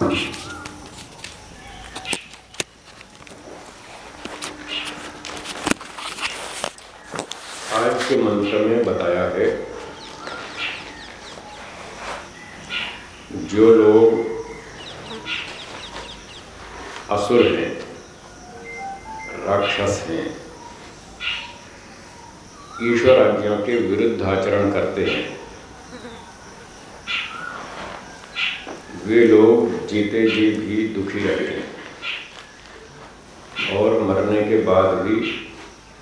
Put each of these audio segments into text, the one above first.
आज के मंत्र में बताया है, जो लोग असुर हैं, राक्षस हैं, ईश्वर आज्ञा के विरुद्ध आचरण करते हैं वे लोग जीते जी भी दुखी रहते हैं। और मरने के बाद भी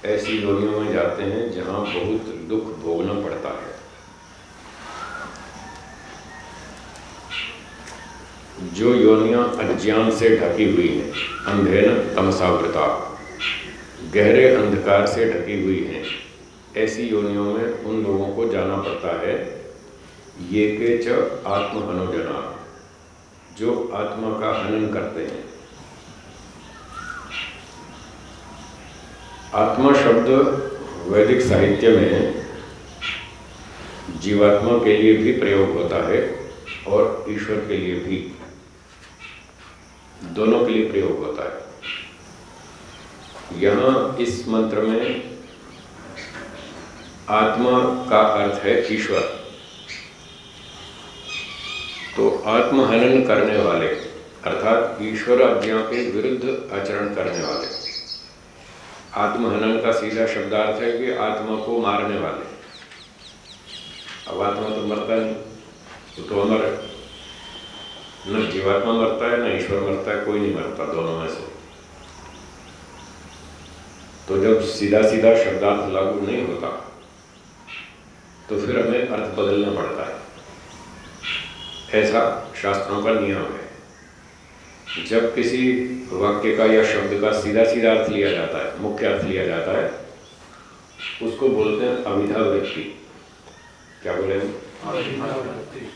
ऐसी योनियों में जाते हैं जहाँ बहुत दुख भोगना पड़ता है। जो योनियाँ अज्ञान से ढकी हुई हैं अंधेन तमसावृता, गहरे अंधकार से ढकी हुई हैं, ऐसी योनियों में उन लोगों को जाना पड़ता है। ये के च आत्महनोजना जो आत्मा का हनन करते हैं। आत्मा शब्द वैदिक साहित्य में जीवात्मा के लिए भी प्रयोग होता है और ईश्वर के लिए भी। दोनों के लिए प्रयोग होता है। यहाँ इस मंत्र में आत्मा का अर्थ है ईश्वर तो आत्महनन करने वाले, अर्थात ईश्वर आज्ञा के विरुद्ध आचरण करने वाले। आत्महनन का सीधा शब्दार्थ है कि आत्मा को मारने वाले। अब आत्मा तो मरता नहीं, वो तो अमर है। न जीवात्मा मरता है, न ईश्वर मरता है, कोई नहीं मरता दोनों में से। तो जब सीधा सीधा शब्दार्थ लागू नहीं होता तो फिर हमें अर्थ बदलना पड़ता है। ऐसा शास्त्रों का नियम है। जब किसी वाक्य का या शब्द का सीधा सीधा अर्थ लिया जाता है मुख्य अर्थ लिया जाता है उसको बोलते हैं अभिधा वृत्ति क्या बोले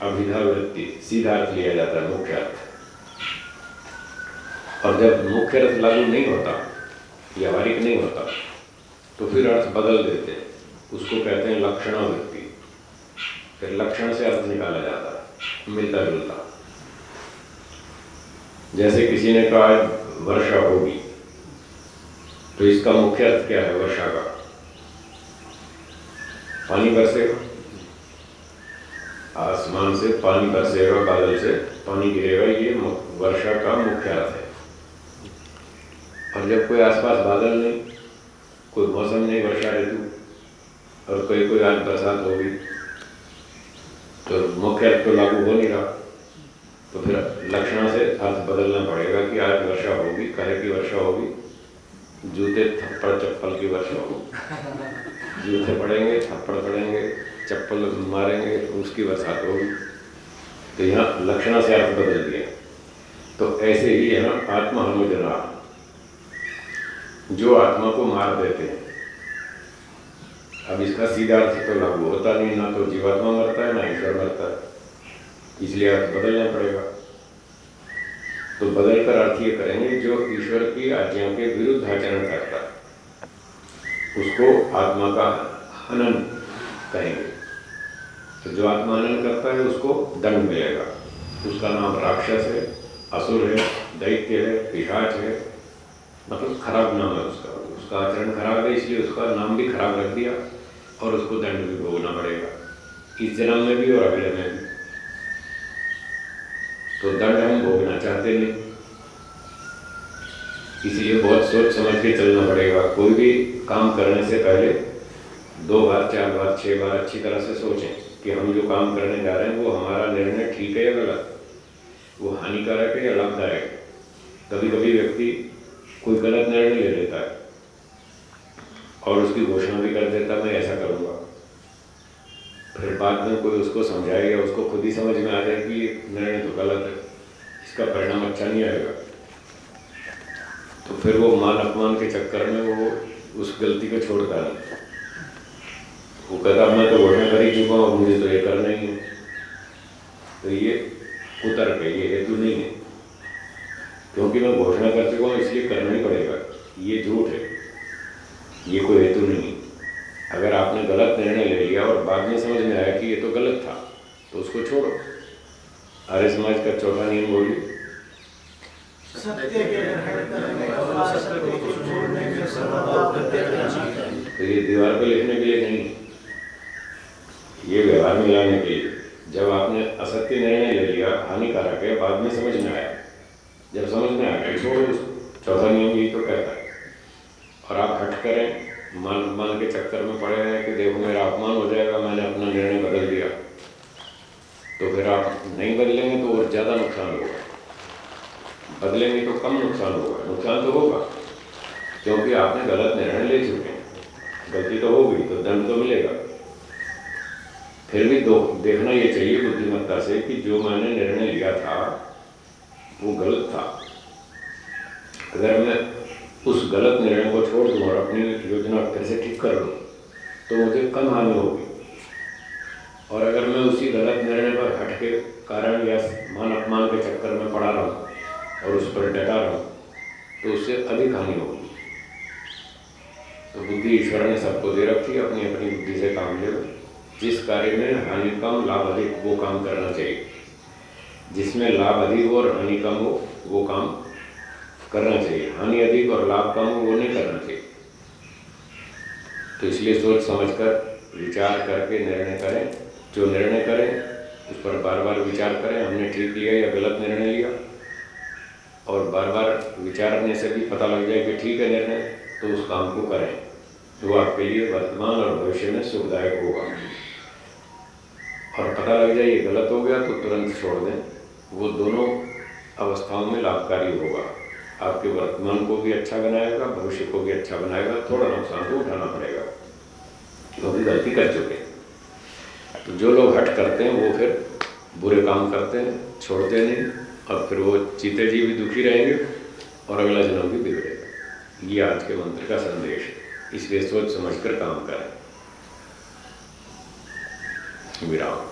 अभिधा वृत्ति सीधा अर्थ लिया जाता है मुख्य अर्थ। और जब मुख्य अर्थ लागू नहीं होता व्यावहारिक नहीं होता तो फिर अर्थ बदल देते हैं। उसको कहते हैं लक्षणावृत्ति। फिर लक्षण से अर्थ निकाला जाता है। मिलता। जुलता जैसे किसी ने कहा, वर्षा होगी तो इसका मुख्य अर्थ क्या है वर्षा का? पानी बरसेगा आसमान से पानी बरसेगा बादल से पानी गिरेगा, ये वर्षा का मुख्य अर्थ है। और जब कोई आसपास बादल नहीं, कोई मौसम नहीं, वर्षा ऋतु, और कोई कोई आज बरसात होगी मुख्य अर्थ तो लागू हो नहीं रहा। तो फिर लक्षण से अर्थ बदलना पड़ेगा कि आज वर्षा होगी, कहे की वर्षा होगी, जूते थप्पड़ चप्पल की वर्षा होगी। जूते पड़ेंगे, थप्पड़ पड़ेंगे, चप्पल मारेंगे, उसकी बरसात होगी। तो यहाँ लक्षणा से अर्थ बदल दिया। तो ऐसे ही यहाँ आत्मा हनुजना जो आत्मा को मार देते हैं अब इसका सीधा अर्थ तो लागू होता नहीं, ना तो जीवात्मा मरता है, ना ईश्वर मरता है। इसलिए अर्थ बदलना पड़ेगा। तो बदल कर अर्थ ये करेंगे, जो ईश्वर की आज्ञा के विरुद्ध आचरण करता है, उसको आत्मा का हनन कहेंगे। तो जो आत्मा हनन करता है, उसको दंड मिलेगा। उसका नाम राक्षस है, असुर है, दैत्य है, पिशाच है मतलब खराब नाम है उसका। उसका आचरण खराब है, इसलिए उसका नाम भी खराब रख दिया और उसको दंड भी भोगना पड़ेगा। इस जन्म में भी और अगले में भी। तो दंड हम भोगना चाहते नहीं। इसलिए बहुत सोच समझ के चलना पड़ेगा। कोई भी काम करने से पहले दो बार, चार बार, छह बार अच्छी तरह से सोचें कि हम जो काम करने जा रहे हैं, वो हमारा निर्णय ठीक है या गलत? वो हानिकारक है या लाभदायक? है कभी कभी व्यक्ति कोई गलत निर्णय ले लेता है। और उसकी घोषणा भी कर देता, मैं ऐसा करूँगा। फिर बाद में कोई उसको समझाएगा, उसको खुद ही समझ में आ जाए कि निर्णय तो गलत है, इसका परिणाम अच्छा नहीं आएगा। तो फिर वो मान अपमान के चक्कर में वो उस गलती को छोड़ता नहीं वो कहता मैं तो घोषणा कर ही चुका हूँ मुझे तो ये करना ही है। तो ये कुतर्क है ये हेतु नहीं है। क्योंकि मैं घोषणा कर चुका हूँ, इसलिए करना ही पड़ेगा। ये झूठ है। ये कोई हेतु नहीं। अगर आपने गलत निर्णय ले लिया और बाद में समझ में आया कि ये तो गलत था तो उसको छोड़ो। आर्य समाज का चौथा नियम बोलिए। प्रत्यक्ष तो ये दीवार पे लिखने के लिए नहीं। ये व्यवहार में लाने के लिए। जब आपने असत्य निर्णय ले लिया हानिकारक है बाद में समझ में आया। जब समझ में आ गया छोड़ो चौथा नियम यही तो कहता है। करें मान मान के चक्कर में पड़े हैं कि देखो मेरा अपमान हो जाएगा, मैंने अपना निर्णय बदल दिया। तो फिर आप नहीं बदलेंगे तो और ज़्यादा नुकसान होगा। बदलेंगे तो कम नुकसान होगा। नुकसान तो होगा, क्योंकि आपने गलत निर्णय ले चुके हैं। गलती तो हो गई तो दंड तो मिलेगा। फिर भी दो, देखना ये चाहिए बुद्धिमत्ता से कि जो मैंने निर्णय लिया था, वो गलत था। अगर मैं उस गलत निर्णय को छोड़ दूँ और अपनी योजना फिर से ठीक कर लूँ तो मुझे कम हानि होगी। और अगर मैं उसी गलत निर्णय पर हट के कारण या मान अपमान के चक्कर में पड़ा रहूँ और उस पर डटा रहूँ तो उससे अधिक हानि होगी। तो बुद्धि ईश्वर ने सबको दे रखी अपनी अपनी बुद्धि से काम ले। जिस कार्य में हानि कम, लाभ अधिक, वो काम करना चाहिए। जिसमें लाभ अधिक हो और हानि कम हो, वो काम करना चाहिए। हानि अधिक और लाभ कम वो नहीं करना चाहिए। तो इसलिए सोच समझकर, विचार करके निर्णय करें। जो निर्णय करें, उस पर बार बार विचार करें। हमने ठीक लिया या गलत निर्णय लिया? और बार बार विचारने से भी पता लग जाए कि ठीक है निर्णय तो उस काम को करें। जो आपके लिए वर्तमान और भविष्य में सुखदायक होगा। और पता लग जाए ये गलत हो गया तो तुरंत छोड़ दें। वो दोनों अवस्थाओं में लाभकारी होगा। आपके वर्तमान को भी अच्छा बनाएगा, भविष्य को भी अच्छा बनाएगा, थोड़ा नुकसान तो उठाना पड़ेगा। क्योंकि गलती कर चुके तो जो लोग हट करते हैं, वो फिर बुरे काम करते हैं, छोड़ते नहीं, और फिर वो चीते जी भी दुखी रहेंगे, और अगला जन्म भी बिगड़ेगा। ये आज के मंत्र का संदेश है। इसलिए सोच समझ कर काम करें। विराम।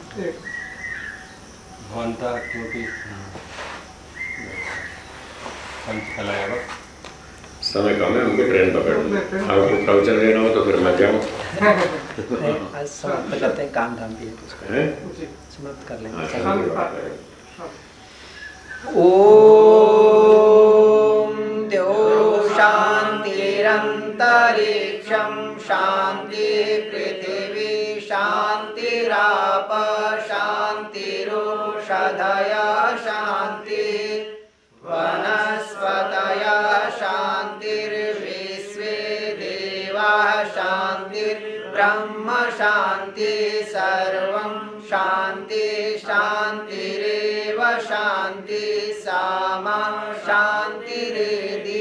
भवन्तः किमपि फलाय वा समय कम है हमको ट्रेन पकड़नी है। आपको देना हो तो फिर मैं जाऊँ आज समाप्त करते हैं। काम धाम भी कुछ? समाप्त कर लेंगे। शांति की बात। ॐ द्यौ शान्तिरन्तरिक्षं शान्ति पृथिवी शान्तिराप शान्तिरोषधय शान्ति वनस्पतय शान्तिर्विश्वे देवाः शान्तिर्ब्रह्म शान्ति सर्वं शान्ति शान्तिरेव शान्ति सामा शान्तिरेधि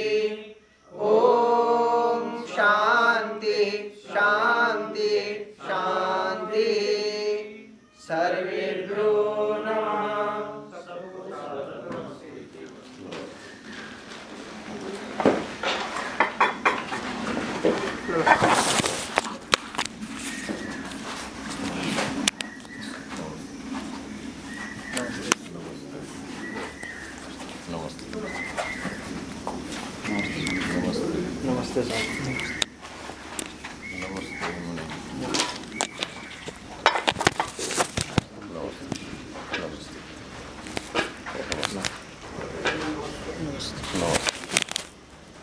Size